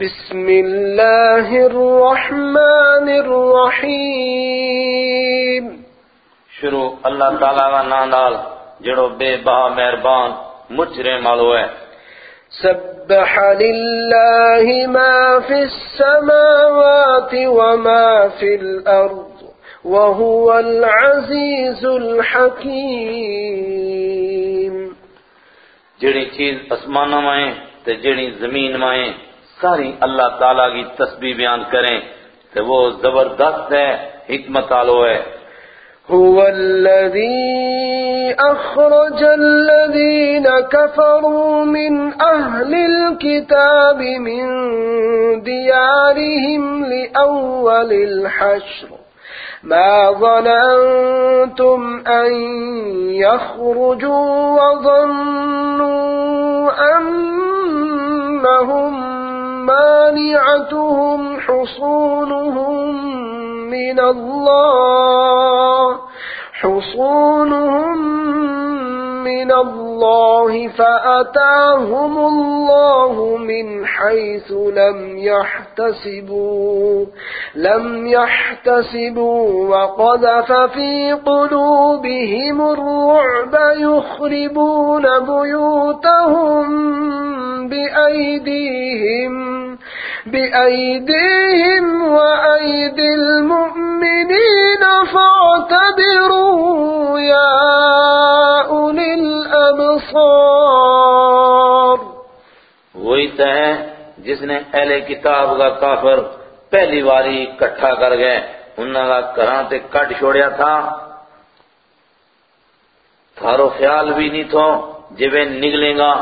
بسم الله الرحمن الرحيم شروع اللہ تعالیٰ کا نام نال جڑو بے بہا مہربان مجرے مالو ہے سبح لله ما في السماوات وما في الأرض وهو العزيز الحكيم جڑی چیز اسمانہ مائیں تے جڑی زمین مائیں ساری اللہ تعالیٰ کی تسبیح بیان کریں تے وہ زبردست ہے، حکمت آلو ہے۔ هو الذي أخرج الذين كفروا من أهل الكتاب من ديارهم لأول الحشر. ما ظننتم أن يخرجوا وظنوا أنهم مانعتهم حصونهم من الله حصونهم من الله فأتاهم الله من حيث لم يحتسبوا لم يحتسبوا وقذف في قلوبهم الرعب يخربون بيوتهم بأيديهم. بأيديهم وأيدي المؤمنين فاعتبروا يا أولي الأبصار. وہی تو ہے جس نے اہل کتاب کا کافر پہلی باری اکٹھا کر گئے انہوں کا کراں تے کٹ چھوڑیا تھا۔ تھارو خیال بھی نہیں تھو جب نکلیں گا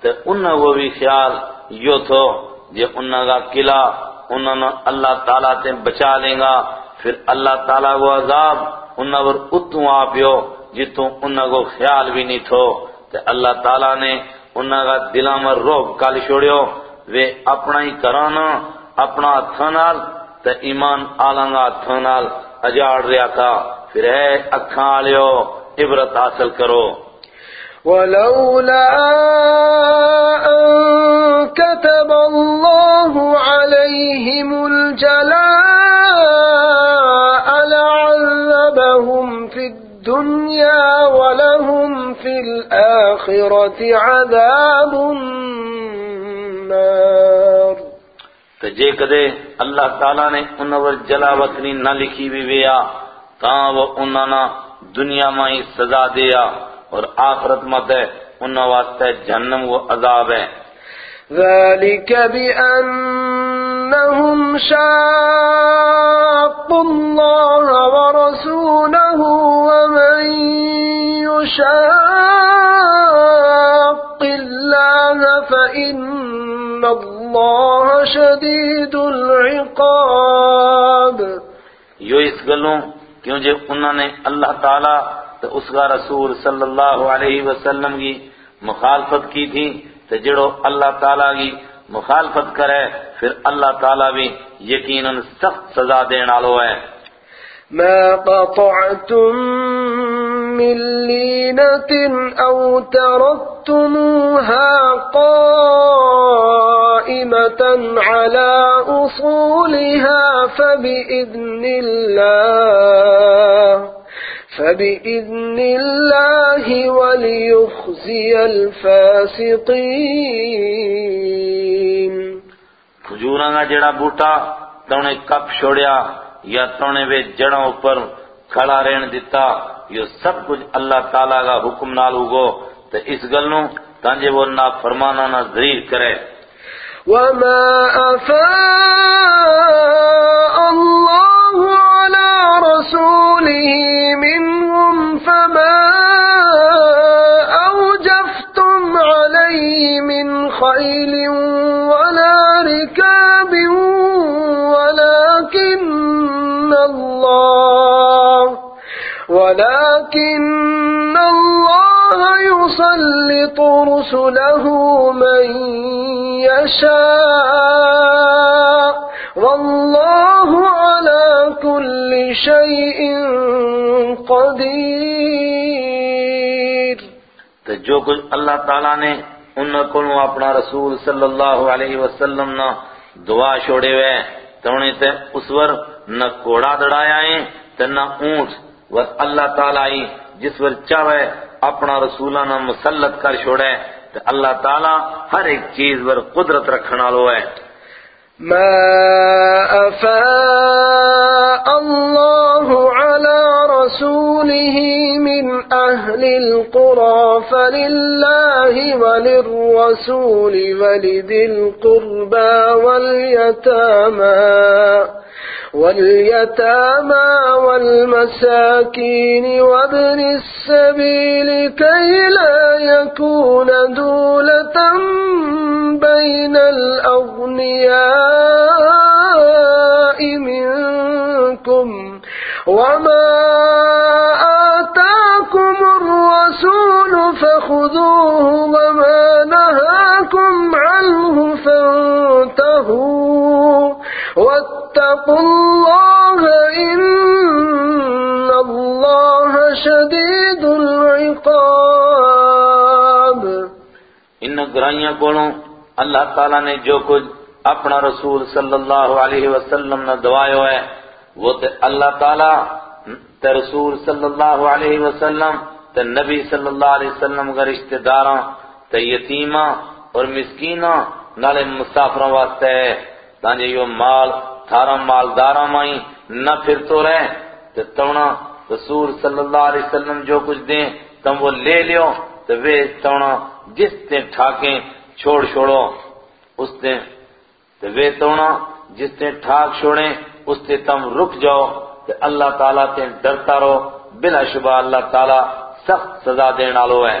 تو انہوں کو بھی خیال یو تھو۔ جب انہوں کا قلعہ انہوں نے اللہ تعالیٰ تے بچا لیں گا، پھر اللہ تعالیٰ کو عذاب انہوں پر اتوں آپ یو جتوں انہوں کو خیال بھی نہیں تھو۔ تو اللہ تعالیٰ نے انہوں کا دلہ میں روب کال چھوڑیو۔ وہ اپنا ہی کرانا، اپنا ہتھانال تو ایمان آلاں گا آلنگا ہتھانال اجاڑ رہا تھا۔ پھر ہے اکھاں آلیو، عبرت حاصل کرو۔ ولولا أن كتب الله عليهم الجلاء لعذبهم في الدنيا ولهم في الآخرة عذاب النار تو جے کدے اللہ تعالیٰ نے انہوں پر جلا وطنی نہ لکھی بھی ویا تاں وہ انہوں نے دنیا میں ہی سزا دیا اور آخرت مت ہے انہوں واسطے جہنم وہ عذاب ہے۔ ذلك بأنهم شاقوا الله ورسوله ومن يشاق الله فإن الله شديد العقاب یو اس گلوں کیوں جب انہوں نے اللہ تعالیٰ تو اس کا رسول صلی اللہ علیہ وسلم کی مخالفت کی تھی تو جڑو اللہ تعالیٰ کی مخالفت کرے، پھر اللہ تعالیٰ بھی یقیناً سخت سزا دینا لو ہے۔ ما قطعتم من لينة أو تركتموها قائمة على أصولها فبإذن الله فبإذن الله وليخزي الفاسقين. کھجوراں کا جڑا بوٹا تونے کپ چھوڑیا یا تونے وے جڑوں اوپر کھڑا رہن دیتا یہ سب کچھ اللہ تعالیٰ کا حکم نال ہوگو تو اس گلوں تانجے وہ نا فرمانا نہ ذریع کرے۔ وما أفاء الله على رسوله منهم فما أوجفتم عليه من خيل ولا ركاب ولكن الله ولكن الله يسلط رسله من يشاء والله على كل شيء قدير. تو جو کچھ اللہ تعالیٰ نے ان کو اپنا رسول صلی اللہ علیہ وسلم نہ دعا چھوڑے ہوئے تو انہیں تے اس ور نہ کوڑا دڑایا ہے تے نہ اونٹ بس اللہ تعالیٰ ہی جس ور چاہے اپنا رسولانہ مسلط کر چھوڑے تے اللہ تعالیٰ ہر ایک چیز ور قدرت رکھنا لو ہے۔ ما أفاء الله على رسوله من أهل القرى فلله وللرسول ولذي القربى واليتامى واليتامى والمساكين وابن السبيل كي لا يكون دولة بين الأغنياء منكم. وما واتقوا الله إن الله شديد العقاب. ان گرائیاں کونوں اللہ تعالیٰ نے جو کچھ اپنا رسول صلی اللہ علیہ وسلم نے دوائے ہوئے، وہ تے اللہ تعالیٰ تے رسول صلی اللہ علیہ وسلم تے نبی صلی اللہ علیہ وسلم کا رشتہ داراں تے یتیماں اور مسکیناں نالے مسافروں واسطے ہے۔ تانجے یہ مال تھارا مالداراں مائیں نہ پھر تو رہے۔ تے تونا رسول صلی اللہ علیہ وسلم جو کچھ دیں، تم وہ لے لیو۔ تو وہ تونا جس تے ٹھاکیں چھوڑ چھوڑو، اس تے تو وہ تونا جس تے ٹھاک چھوڑیں، اس تے تم رک جاؤ۔ تو اللہ تعالیٰ تے ڈرتا رہو۔ بلا شبہ اللہ تعالیٰ سخت سزا دین آلو ہے۔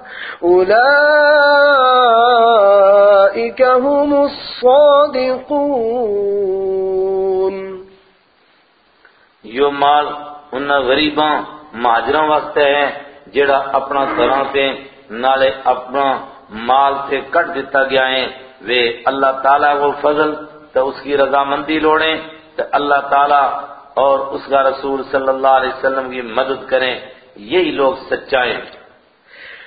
أولئك هم الصادقون. یہ مال ان غریباں، مہاجراں واسطے ہے جڑا اپنا گھراں تے نالے اپنا مال سے کٹ دیتا گیا ہے۔ وہ اللہ تعالیٰ کو فضل تو اس کی رضامندی لوڑیں تو اللہ تعالیٰ اور اس کا رسول صلی اللہ علیہ وسلم کی مدد کریں۔ یہی لوگ سچائیں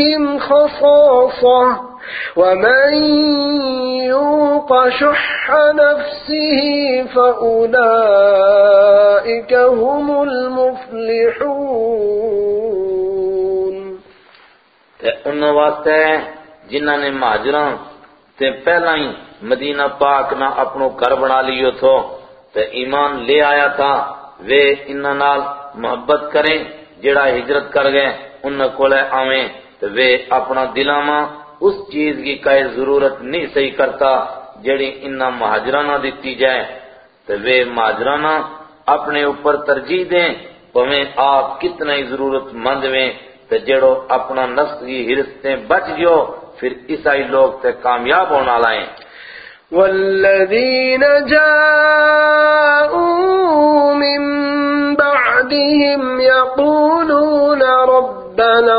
بهم خصاصة ومن يوق شح نفسه فأولئك هم المفلحون تے انہوں واسطے ہے جنہاں نے مہاجراں تے پہلا ہی مدینہ پاک نہ اپنو گھر بنا لیو تھو۔ تے ایمان لے آیا تھا۔ وہ انہاں نال محبت کریں جڑا ہجرت کر گئے، انہاں کولے آویں۔ تے وہ اپنا دلاں اس چیز کی کوئی ضرورت نہیں صحیح کرتا جڑی انہاں مہاجرانہ دیتی جائے۔ تے وہ مہاجرانہ اپنے اوپر ترجیح دیں، پویں آپ کتنا ہی ضرورت مند ویں تے جڑو اپنا نفس کی ہرستیں بچ گیو پھر عیسائی لوگ تے کامیاب ہونا لائیں۔ والذين جاءوا من بعدهم يقولون ربنا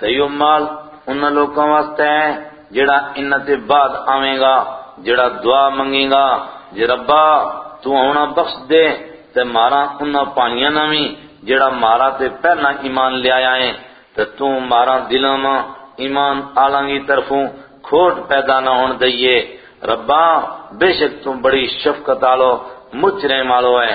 تے یہ مال ان لوگوں واسطے ہے، جڑا ان تے بعد آویں گا، جڑا دعا منگے گا، جے ربا تو ہونا بخش دے، تے مارا انہاں پائیاں نویں جڑا مارا تے پہلا ایمان لے آیا ہے، تے تو مارا دلاں ماں ایمان آلاں کی طرفوں کھوٹ پیدا نہ ہون دئیے۔ ربا، بے شک تم بڑی شفقت آلو مجھ رحم آلو ہے۔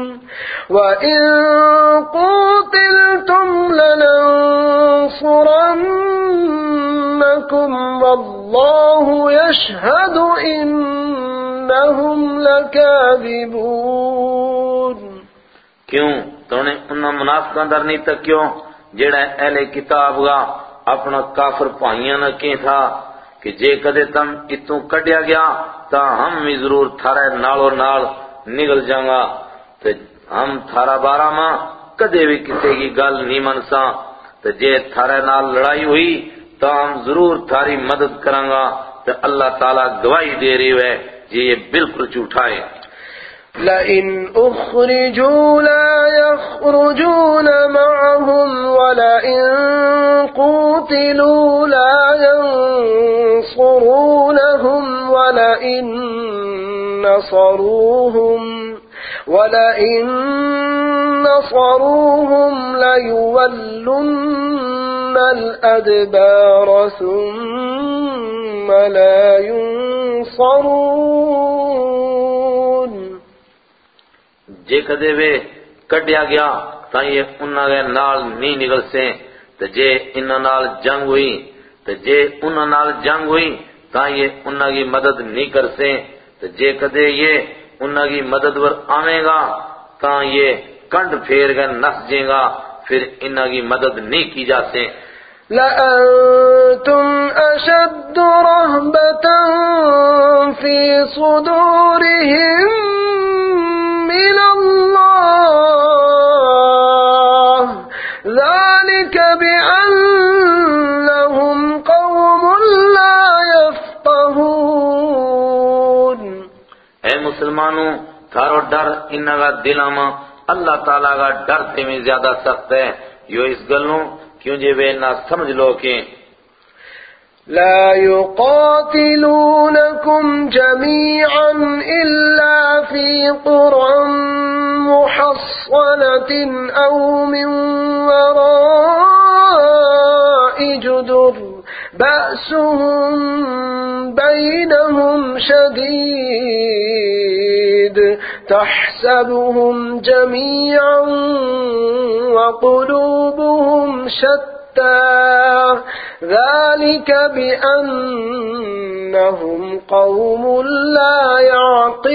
وإن قوتلتم لننصرنكم والله يشهد إنهم لكاذبون کیوں؟ تو نے انہاں منافقاں در نہیں تک کیوں جڑا اہل کتاب گا، اپنا کافر پائیاں نہ کیں تھا، کہ جے کدے تم اتوں کڈیا گیا، تا ہم بھی ضرور تھارے نالو نال نگل جاں تے ہم تھارا بارہ ماں کدے بھی کسی کی گل نہیں منسا تے جے تھارے نال لڑائی ہوئی تو ہم ضرور تھاری مدد کریں گا۔ تے اللہ تعالیٰ گواہی دے رہی ہے جی یہ بالکل جھوٹا ہے۔ لئن أخرجوا لا يخرجون معهم ولئن قوتلوا لا ينصرونهم ولئن نصروهم۔ ولئن نصروهم ليولن الأدبار ثم لا ينصرون جے کدے وے کڈیا گیا تاں یہ انہاں دے نال نہیں نکل سے تے جے انہاں نال جنگ ہوئی، تے جے انہاں نال جنگ ہوئی تاں یہ انہاں کی مدد نہیں کر سے تے جے کدے یہ انہاں کی مدد ور آویں گا تاں یہ کنڈ پھیر گئے نس جیں گا، پھر انہاں کی مدد نہیں کی جا سے لأنتم أشد رهبة في صدورهم من الله، ذلك بأنهم مسلمانوں، تھارو ڈر، انہاں کا دلاں ماں اللہ تعالیٰ کا ڈر تے میں زیادہ سخت ہے۔ یو اس گلوں کیوں جے وے نہ سمجھ لو کہ لا يقاتلونكم جميعا إلا في قرى محصنة أو من وراء جدر۔ بأسهم بينهم شديد تحسبهم جميعا وقلوبهم شتى. ذلك بأنهم قوم لا يعقلون.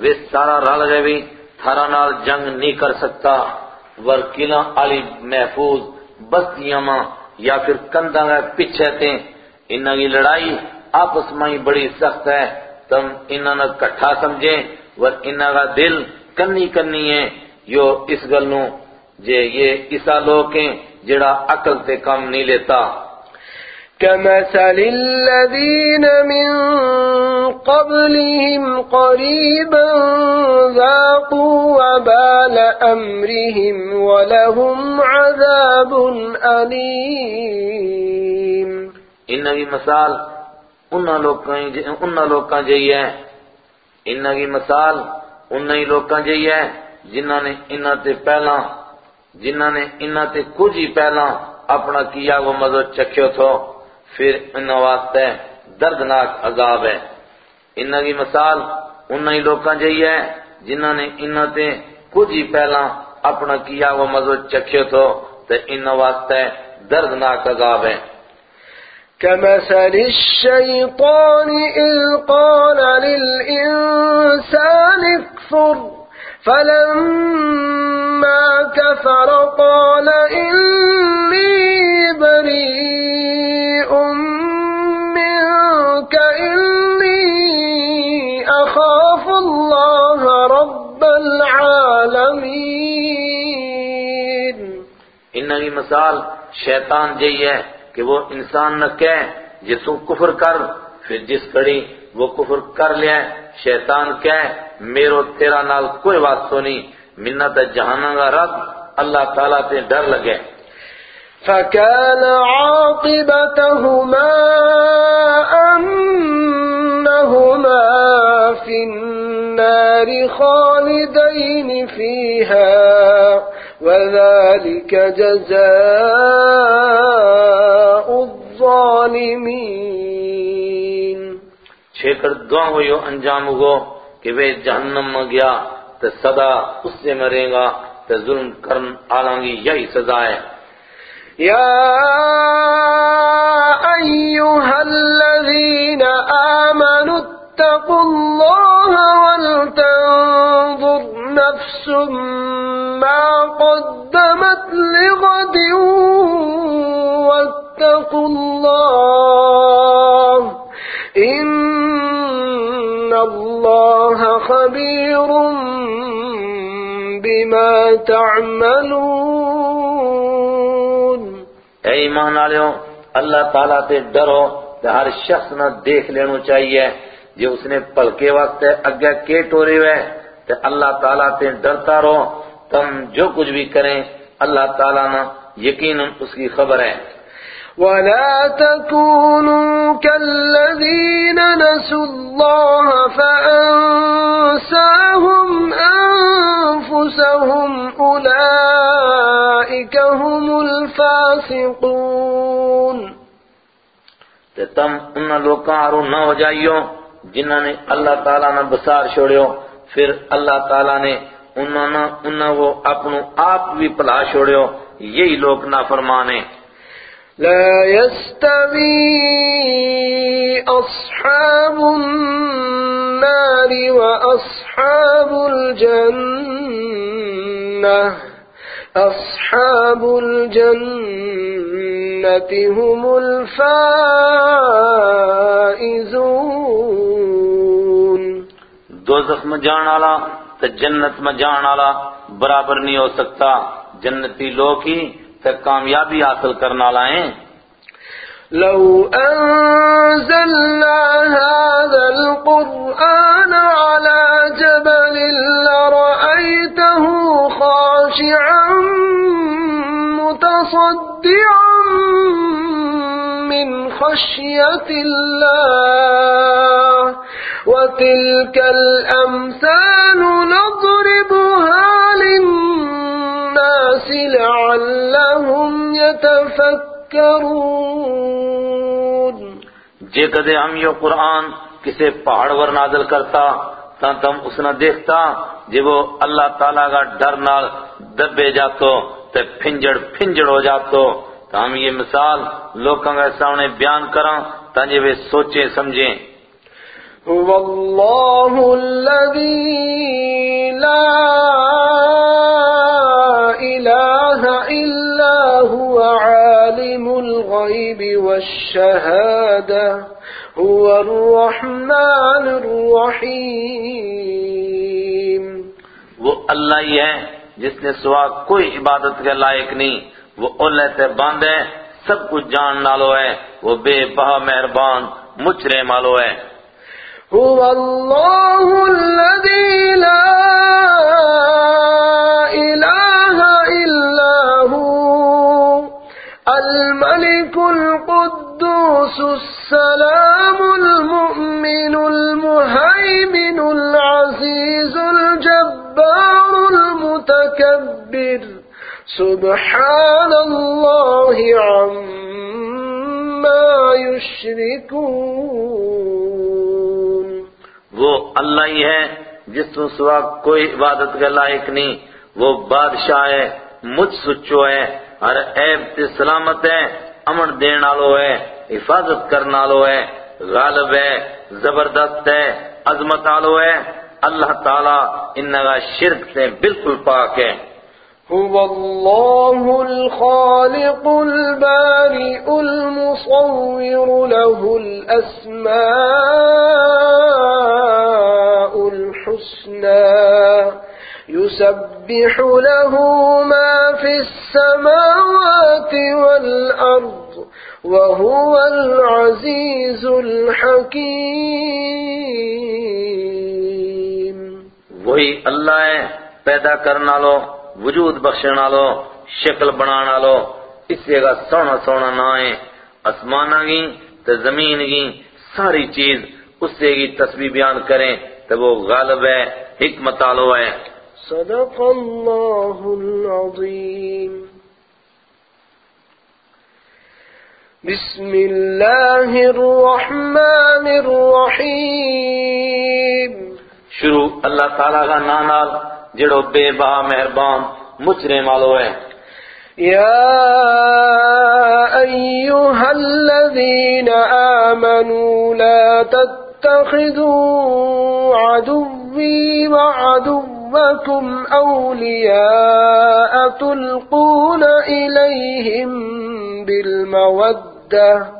وہ سارا رل گئے بھی تھارا نال جنگ نہیں کر سکتا ور علی محفوظ بستیاں ماں یا پھر کندھا گئے پیچھے تھے انہاں کی لڑائی آپس میں بڑی سخت ہے۔ تم انہاں کٹھا سمجھیں ور انہاں کا دل کنی کنی ہے۔ یو اس گلوں جے یہ اسا لوگ ہیں جڑا عقل تے کم نہیں لیتا۔ كمثل الذين من قبلهم قريبا ذاقوا وبال أمرهم ولهم عذاب أليم. کی مثال انہاں لوکاں انہاں لوکاں جئی ہے۔ انہاں کی مثال انہاں ہی لوکاں جئی ہے۔ جنہاں نے انہاں تے پہلا جنہاں نے انہاں تے کچھ ہی پہلا اپنا کیا وہ مزہ چکھیو تھو، پھر انہاں واسطے دردناک عذاب ہے۔ انہاں کی مثال انہاں ہی لوکاں جئی ہے۔ جنہاں نے انہاں تے کچھ ہی پہلا اپنا کیا وہ مزہ چکھیو تھو، تے انہاں واسطے دردناک عذاب ہے۔ كمثل الشيطان إذ قال للإنسان اكفر فلما كفر قال إني بريء منك، إني أخاف الله رب العالمين۔ إنني مثال شیطان جئی ہے کہ وہ انسان نہ کہے جے تو کفر کر، پھر جس کڑی وہ کفر کر لیا شیطان کہے، میرو تیرا نال کوئی بات تو نہیں منت جہانا کا رب اللہ تعالیٰ تے ڈر لگے۔ فكان عاقبتهما أنهما في النار خالدين فيها وذلك جزاء الظالمين چھیکڑ دعا ہوئیو انجام ہوگو کہ وہ جہنم میں گیا تو صدا اس سے مرے گا تو ظلم کرن آلانگی یہی سزا ہے۔ يا أيها الذين آمنوا اتقوا الله ولتنظر نفس ما قدمت لغد واتقوا الله إن الله خبير بما تعملون اے ایمان آلیو اللہ تعالیٰ تے ڈرو ہر شخص نہ دیکھ لینو چاہیے۔ جو اس نے پلکے وقت اگے کے ٹورے ہوئے تے اللہ تعالیٰ تے ڈرتا رہو۔ تم جو کچھ بھی کریں اللہ تعالیٰ نہ یقیناً اس کی خبر ہے۔ ولا تكونوا كالذين نسوا الله فأنساهم أنفسهم أولئك هم الفاسقون۔ تے تم ان لوکاں آرو نہ ہو جائیو۔ جنہاں نے اللہ تعالیٰ نہ بسار چھوڑیو، پھر اللہ تعالیٰ نے انہاں نہ انہاں وہ اپنو آپ بھی پلا چھوڑیو، یہی لوگ نافرمان ہیں۔ لا يستوي أصحاب النار وأصحاب الجنة أصحاب الجنة هم الفائزون دوزخ میں جان آلا تو جنت میں جان آلا برابر نہیں ہو سکتا۔ جنتی لوگ ہی تے کامیابی حاصل کرنا لائیں لو أنزلنا هذا القرآن على جبل لرأيته خاشعا متصدعا خشية الله وتلك الأمثال نضربها للناس لعلهم يتفكرون جے کدے ہم یہ قرآن کسے پہاڑ ور نازل کرتا تا تم اس نہ دیکھتا جے وہ اللہ تعالیٰ کا ڈر نال دبے جاتو تے پھنجڑ پھنجڑ ہو جاتو تو ہم یہ مثال لوکاں کے سامنے بیان کراں تاکہ وہ سوچیں سمجھیں هو الله الذي لا إله إلا هو عالم الغيب والشهادة هو الرحمن الرحيم وہ اللہ ہی ہے جس نے سوا کوئی عبادت کے لائق نہیں۔ وہ اللہ سے باندھ ہے، سب کچھ جان نالو ہے، وہ بے بہا مہربان مچرے مالو ہے۔ هو الله الذي لا إله إلا هو الملك القدوس، السلام المؤمن المهيمن العزيز الجبار المتكبر سبحان الله عما يشركون وہ اللہ ہی ہے جس تو سوا کوئی عبادت کے لائق نہیں۔ وہ بادشاہ ہے، مجھ سچو ہے، ہر عیب سے سلامت ہے، امن دین آلو ہے، حفاظت کرنا آلو ہے، غالب ہے، زبردست ہے، عظمت آلو ہے۔ اللہ تعالیٰ ان شرک سے بالکل پاک ہے۔ هو الله الخالق البارئ المصور له الأسماء الحسنى، يسبح له ما في السماوات والأرض، وهو العزيز الحكيم. وہی اللہ ہے پیدا کرنا لو وجود بخشنا لو شکل بنانا لو اس جگہ سونا سونا نہ ہے اسمانہ گی تو زمین گی ساری چیز اس سے کی تسبیح بیان کریں تو وہ غالب ہے حکمت آلو ہے۔ صدق اللہ العظیم۔ بسم اللہ الرحمن الرحیم۔ شروع اللہ تعالیٰ کا نانال جڑو بے بہا مہربان مچرے مالو ہے۔ يا أيها الذين آمنوا لا تتخذوا عدوي وعدوكم أولياء تلقون إليهم بالمودة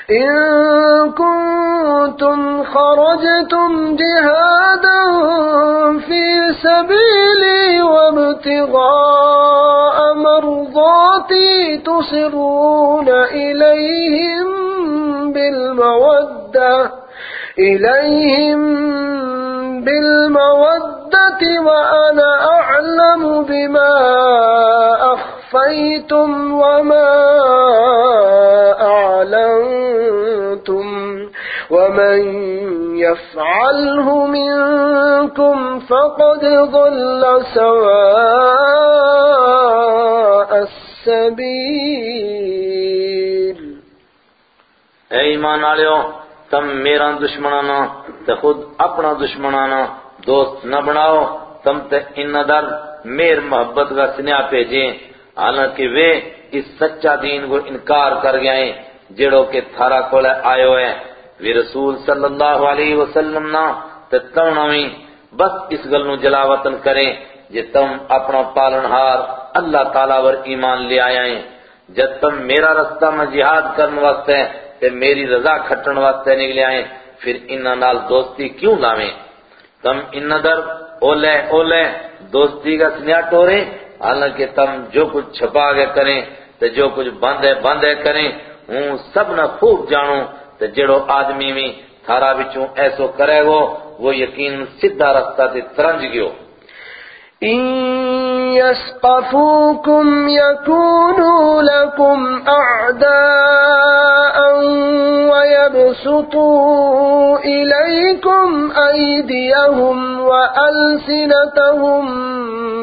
إن كنتم خرجتم جهادا في سبيلي وابتغاء مرضاتي تصرون إليهم بالمودة إليهم بالمودة وأنا أعلم بما أخفيتم وما أعلنتم. ومن يفعله منكم فقد ضل سواء السبيل اے ایمان آلیو، تم میرا دشمنانا تے خود اپنا دشمنانا دوست نہ بناؤ، تم تے ان در میر محبت کا سنیا پیجیں۔ حالانکہ وہ اس سچا دین کو انکار کر گئے جڑو کہ تھارا کولے آئے ہے وی رسول صلی اللہ علیہ وسلم نا تے بس اس گل نو جلاوطن کریں جے تم اپنا پالنہار اللہ تعالیٰ ور ایمان لے آیا ہیں۔ جب تم میرا رستہ میں جہاد کرنے واسطے تے میری رضا کھٹن واسطے نکلے آئیں پھر انہاں نال دوستی کیوں لاویں؟ تم ان در اولے اولے دوستی کا سنیا ٹورے، حالانکہ تم جو کچھ چھپا کے کریں تے جو کچھ باندھے باندھے کریں، ہوں سب نہ خوب جانوں۔ تے جڑو آدمی میں تھارا بچوں ایسو کرے گو، وہ یقین سدھا رستہ تے ترنج گیو۔ إن يسقفوكم يكونوا لكم أعداء ويبسطوا إليكم أيديهم وألسنتهم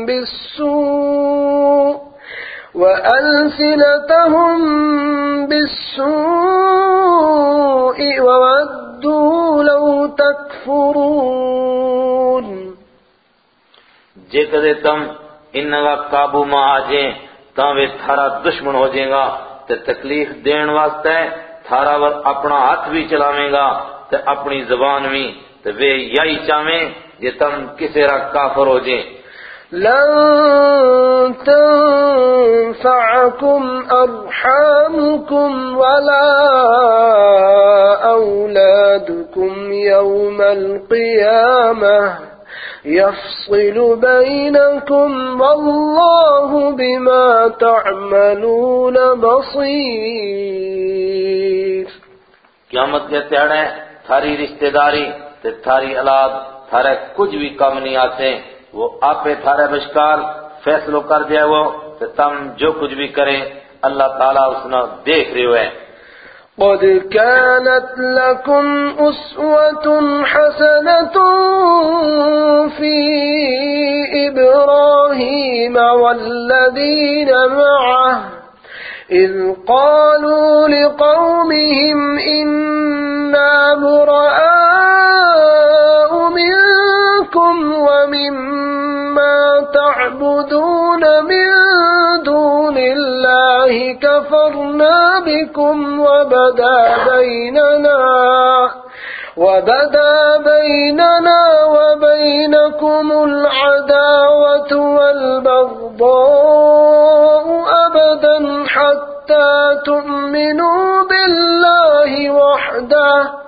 بالسوء۔ وألسنتهم بالسوء وودوا لو تكفرون. جے کدے تم انہا قابو میں آ جائیں تاں وہ تھارا دشمن ہو جائیں گا، تے تکلیف دین واسطے تھارا ور اپنا ہاتھ بھی چلاویں گا، تے اپنی زبان بھی، تے وہ یہی چاہیں جے تم کسے را کافر ہو جائیں۔ لن تنفعكم أرحامكم ولا أولادكم يوم القيامة يفصل بينكم والله بما تعملون بصير. قیامت کے تیڑے تھاری رشتہ داری تے تھاری اولاد، تھارے کچھ بھی کم نہیں آتے۔ وہ آپے تھارے بشکار فیصلو کر دیا وہ تے تم جو کچھ بھی کریں، اللہ تعالیٰ اس نے دیکھ رہے ہوئے۔ قد كانت لكم أسوة حسنة في إبراهيم والذين معه، إذ قالوا لقومهم إنا براء منكم ومما تعبدون من دون الله كفرنا بكم وبدا بيننا وبدا بيننا وبينكم العداوة والبغضاء أبدا حتى تؤمنوا بالله وحده.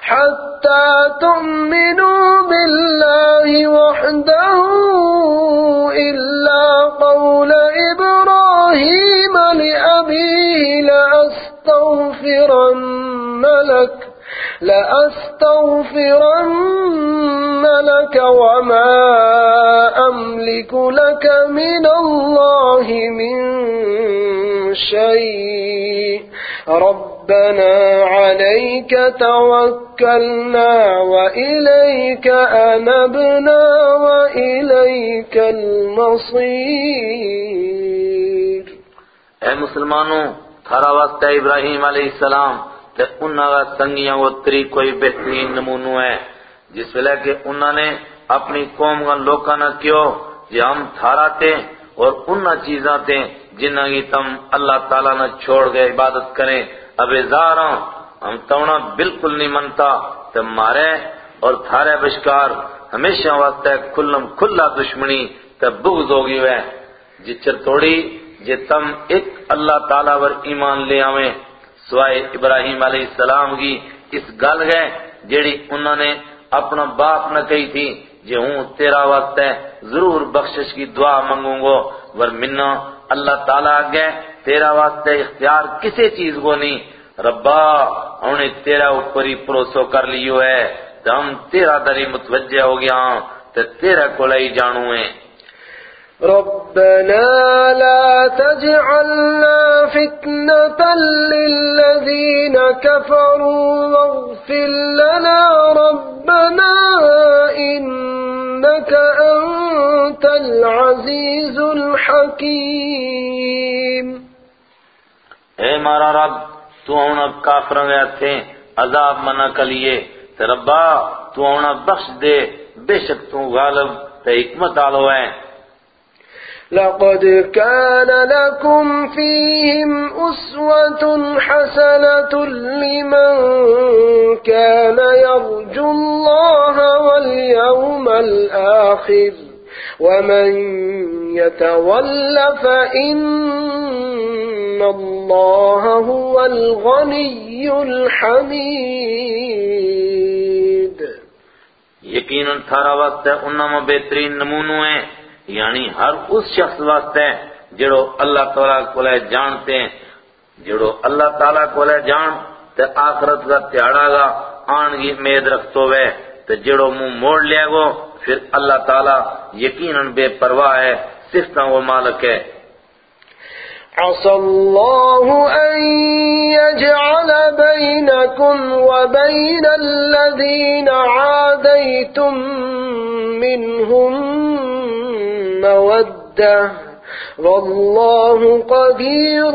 حتى تؤمنوا بالله وحده إلا قول إبراهيم لأبيه لأستغفرن لك لأستغفرن لك وما أملك لك من الله من شيء. ربنا عليك توكلنا وإليك أنبنا وإليك المصير. اے مسلمانوں، تھارا واسطہ ابراہیم علیہ السلام تے انہاں کا سنگیاں وہ طریق کوئی بہترین نمونو ہے جس ویلے کہ انہوں نے اپنی قوم کا لوکاں نہ کیو جے ہم تھارا تے اور انہاں چیزاں تے جنہاں کی تم اللہ تعالیٰ نہ چھوڑ گئے عبادت کریں۔ اب زاراں ہم تونا بالکل نہیں منتا تے مارے اور تھارے بشکار، ہمیشہ واسطے کھلم کھلا دشمنی تے بغض ہوگی وے۔ جی جچر توڑی جے تم ایک اللہ تعالیٰ ور ایمان لے آویں۔ سوائے ابراہیم علیہ السلام کی اس گل گئے جیڑی انہوں نے اپنا باپ نہ کہی تھی۔ جے ہوں، تیرا وقت ہے ضرور بخشش کی دعا منگوں گو۔ ور منہ اللہ تعالیٰ آگے تیرا وقت ہے اختیار کسی چیز کو نہیں۔ ربا انہیں تیرا اوپر ہی پروسو کر لیو ہے۔ تو ہم تیرا دری متوجہ ہو گیا ہوں تو تیرا کولائی جانوں ہیں۔ ربنا لا تجعلنا فتنة للذين كفروا واغفر لنا ربنا إنك أنت العزيز الحكيم۔ اے مارا رب، تو ہونا کافروں گیا تھے عذاب منع کلیے تے ربا، تو ہونا بخش دے۔ بے شک تو غالب تے حکمت آلو ہے لقد كان لكم فيهم أسوة حسنة لمن كان يرجو الله واليوم الآخر. ومن يتول فإن الله هو الغني الحميد یقیناً تھارا واسطے انہاں میں بہترین نمونو ہیں یعنی ہر اس شخص واسطے جڑو اللہ تعالیٰ کو لے جانتے ہیں، جڑو اللہ تعالیٰ کو لے جان تے آخرت کا تیاڑا گا آن کی امید رکھتو وے، تے جڑو منہ موڑ لیا گو پھر اللہ تعالیٰ یقیناً بے پرواہ ہے صفتاں وہ مالک ہے۔ عسى الله أن يجعل بينكم وبين الذين عاديتم منهم مودة. والله قدير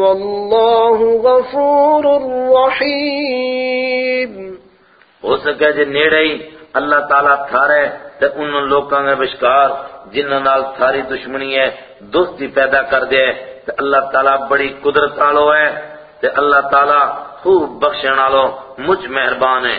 والله غفور رحيم. ہو سکے جے نیڑے اللہ تعالیٰ تھارے تے ان لوکاں کے بشکار جنہاں نال تھاری دشمنی ہے، دوستی پیدا کر دے۔ تے اللہ تعالیٰ بڑی قدرت آلو ہے۔ تے اللہ تعالیٰ خوب بخشن آلو مجھ مہربان ہے۔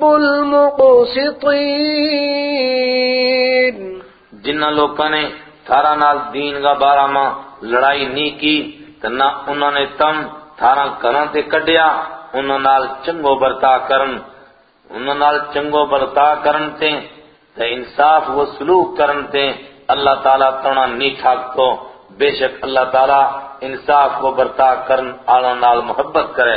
يحب المقسطين۔ جنہ لوکاں نے تھارا نال دین کا بارہ ماں لڑائی نہیں کی، تے انہوں نے تم تھارا کراں تے کڈیا انہوں نال چنگو برتا کرن۔ انہوں نال چنگو برتا کرن تے تے انصاف و سلوک کرن تے اللہ تعالیٰ تونا نہیں ٹھاکتو۔ بے شک اللہ تعالیٰ انصاف و برتا کرن آلہ نال محبت کرے۔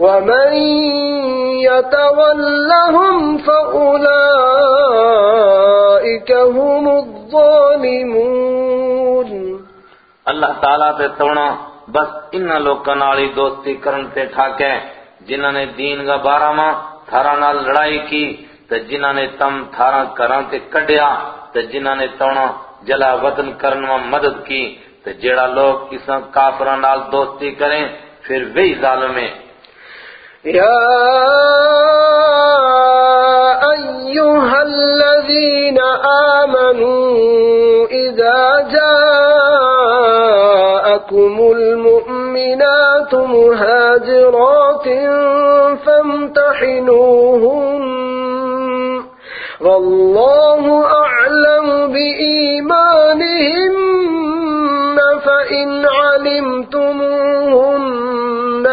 ومن يتولهم فأولئك هم الظالمون اللہ تعالیٰ تے تونا بس ان لوکاں نال دوستی کرن تے ٹھاکے، جنہاں نے دین کا بارہ ماں تھارا نال لڑائی کی، تے جنہاں نے تم تھارا کراں تے کڈیا، تے جنہاں نے تونا جلا وطن کرن میں مدد کی، تے جیڑا لوگ اس کافراں نال دوستی کریں، پھر وہی ظالم ہیں۔ يا أيها الذين آمنوا إذا جاءكم المؤمنات مهاجرات فامتحنوهن والله أعلم بإيمانهن فإن علمتموهن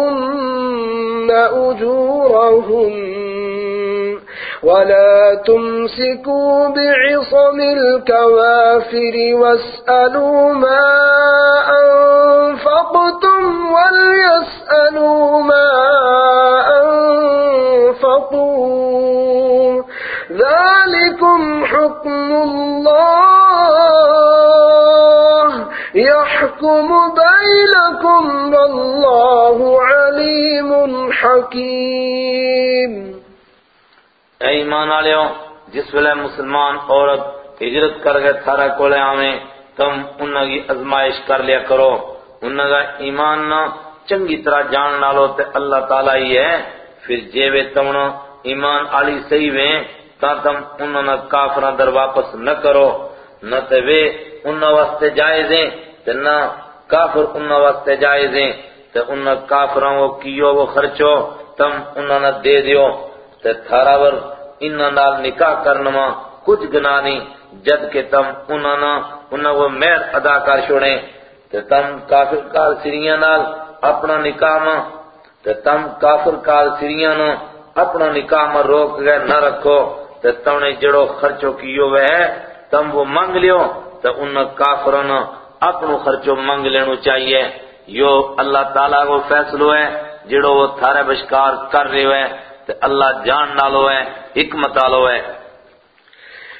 آتيتموهن أجورهن ولا تمسكوا بعصم الكوافر واسألوا ما أنفقتم وليسألوا ما أنفقوا ذلكم حكم الله يحكم بينكم والله عليم حكيم. اے ایمان والےو جس ویلے مسلمان عورت ہجرت کر کے تھارا کولے آویں، تم انہاں کی ازمائش کر لیا کرو۔ انہاں کا ایمان نہ چنگی طرح جان نالو تے اللہ تعالیٰ ہی ہے۔ پھر جے وے تمنا ایمان آلی صحیح ویں تا تم انہاں نہ کافراں در واپس نہ کرو، نہ تے وے انہاں واسطے جائز ہیں تے نہ کافر انہاں واسطے جائز ہیں۔ تے انہاں کافراں وہ کیو، وہ خرچو، تم انہاں نہ دے دیو۔ تے تھارا ور انہاں نال نکاح کرنما کچھ گناہ نہیں، جد کہ تم انہاں نہ انہاں وہ مہر ادا کر چھوڑیں۔ تے تم کافر کال سریاں نال اپنا نکاح ماں۔ تے تم کافر کال سریاں نو اپنا نکاح میں روک گئے نہ رکھو۔ تے تم نے جڑو خرچو کیو ہے تم وہ منگ لیو تے ان کافروں اپنو خرچو منگ لینو چاہیے۔ یو اللہ تعالیٰ کو فیصلو ہے، جڑو وہ تھارے بشکار کر رہے ہوئے تے اللہ جان نالو ہے حکمت آلو ہے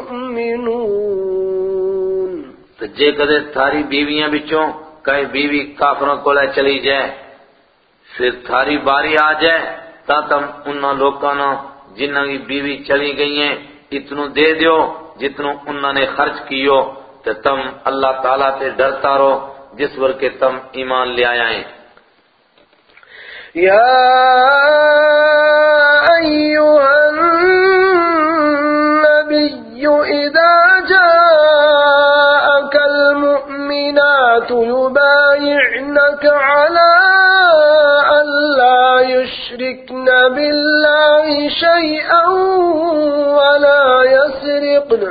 مُؤْمِنُونَ تو جے کدے تھاری بیویاں بچوں کئی بیوی کافروں کو لے چلی جائے پھر تھاری باری آ جائے تا تم انہاں لوکاں نو جنہاں کی بیوی چلی گئی ہیں اتنو دے دیو جتنو انہاں نے خرچ کیو تے تم اللہ تعالیٰ تے ڈرتا رہو جس ور کے تم ایمان لے آیا ہیں۔ يا أيها يبايعنك على أن لا يشركن بالله شيئا ولا يسرقن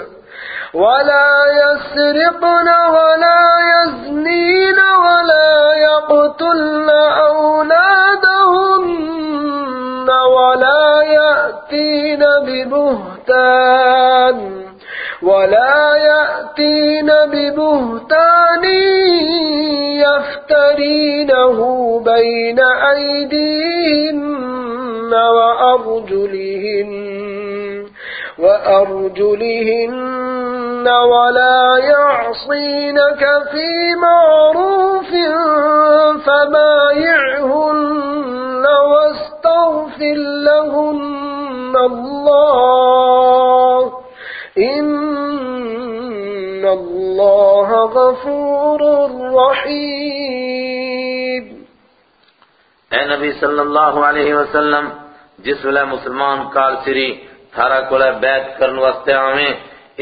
ولا يسرقن ولا يزنين ولا يقتلن أولادهن ولا يأتين ببهتان. ولا يأتين ببهتان يفترينه بين أيديهن وأرجلهن وأرجلهن ولا يعصينك في معروف فبايعهن واستغفر لهن الله إن الله غفور رحيم اے نبی صلی اللہ علیہ وسلم، جس ویلے مسلمان کال سری تھارا کولے بیعت کرن واسطے آویں،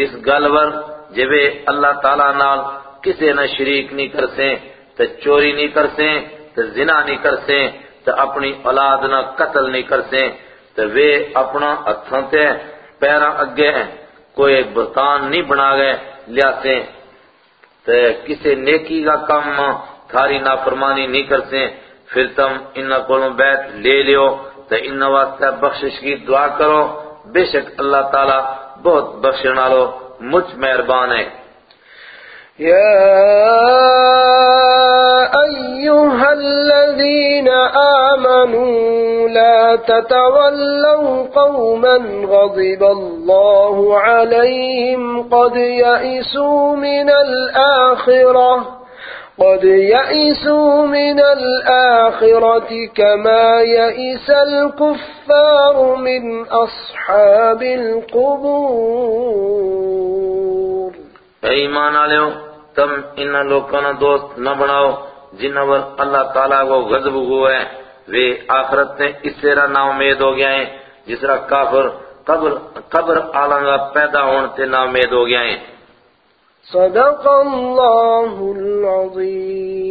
اس گلور جبے اللہ تعالیٰ نال کسے نہ شریک نہیں کرسیں، تے چوری نہیں کرسیں، تے زنا نہیں کرسیں، تے اپنی اولاد نہ قتل نہیں کرسیں، تے وے اپنا ہتھاں تے پیراں اگے کوئی بہتان نہیں بنا گئے لیاسیں تے کسے نیکی کا کام تھاری نافرمانی نہیں کرسیں پھر تم انہاں کولوں بیعت لے لیو۔ تے انہاں واسطے بخشش کی دعا کرو۔ بے شک اللہ تعالیٰ بہت بخشن والو مجھ مہربان ہے۔ يا أيها الذين آمنوا لا تتولوا قوما غضب الله عليهم قد يئسوا من الآخرة، قد يئسوا من الآخرة كما يئس الكفار من أصحاب القبور. اے ایمان آلیو تم ان لوگوں دوست نہ بناؤ جن پر اللہ تعالیٰ کو غضب ہوا ہے۔ وہ آخرت نے اس طرح نا امید ہو گیا ہے، جس طرح کافر قبر قبر آلنگا پیدا ہونے تے نا امید ہو گیا ہے۔ صدق اللہ العظیم۔